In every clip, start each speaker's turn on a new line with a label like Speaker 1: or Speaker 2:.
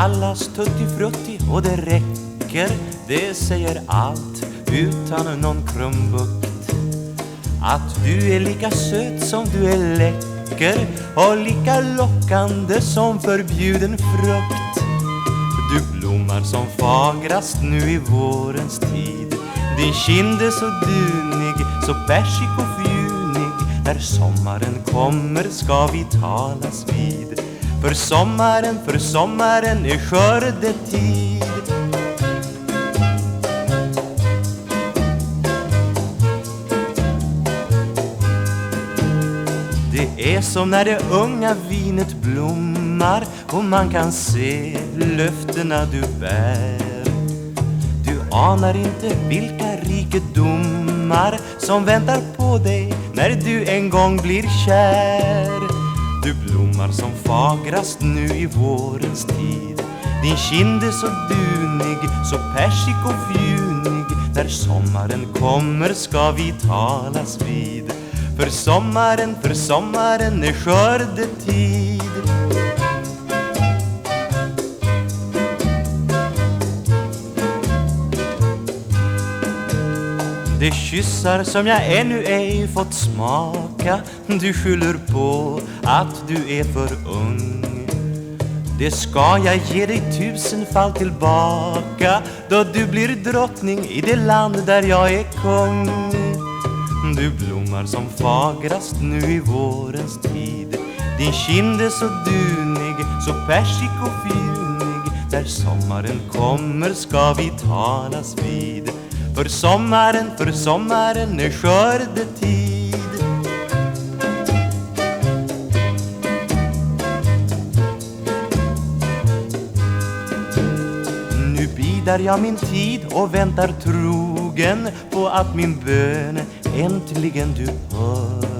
Speaker 1: kallas tuttifrutti och det räcker. Det säger allt utan någon krumbukt Att du är lika söt som du är läcker Och lika lockande som förbjuden frukt. Du blommar som fagrast nu i vårens tid. Din kind är så dunig, så persik och fjunig. När sommaren kommer ska vi talas vid. För sommaren, för sommaren är skördetid Det är som när det unga vinet blommar och man kan se löftena du bär. Du anar inte vilka rikedomar som väntar på dig när du en gång blir kär. Du blommar som fagrast nu i vårens tid. Din kind är så dunig, så persik och fjunig. När sommaren kommer ska vi talas vid. För sommaren, för sommaren är skördetid De kyssar som jag ännu ej fått smaka. Du skyller på att du är för ung. Det ska jag ge dig tusenfall tillbaka Då du blir drottning i det land där jag är kung. Du blommar som fagrast nu i vårens tid. Din kind är så dunig, så persikofjunig När sommaren kommer ska vi talas vid. För sommaren, för sommaren är skördetid Nu bidar jag min tid och väntar trogen på att min bön äntligen du hör.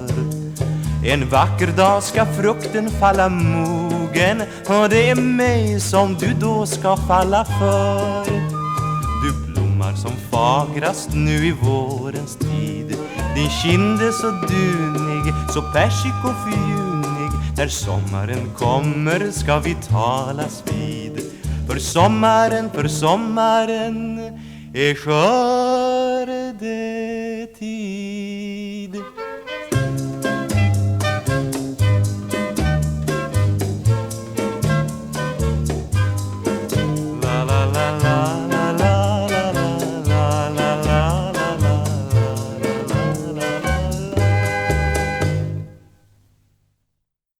Speaker 1: En vacker dag ska frukten falla mogen och det är mig som du då ska falla för. Du blommar som fagrast nu i vårens tid. Din kind är så dunig, så persikofjunig När sommaren kommer ska vi talas vid. För sommaren, för sommaren är skördetid